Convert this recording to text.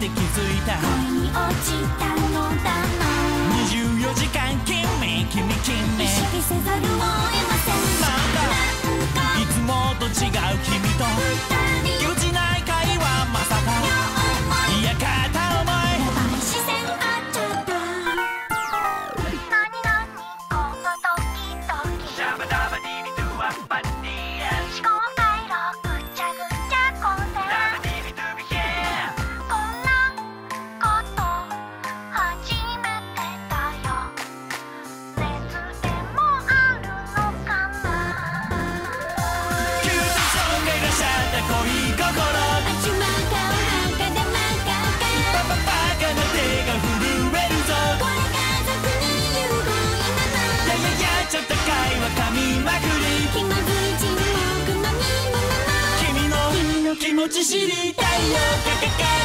って気づいた。恋に落ちたのだな。24時間君君君意識せざるを恋心あちまかお墓でまかかパパパカな手が震えるぞこれ家族にゆういやいやややちょっと会話噛みまくり気まずい沈黙のみもの君の気持ち知りたいよ。カカカカ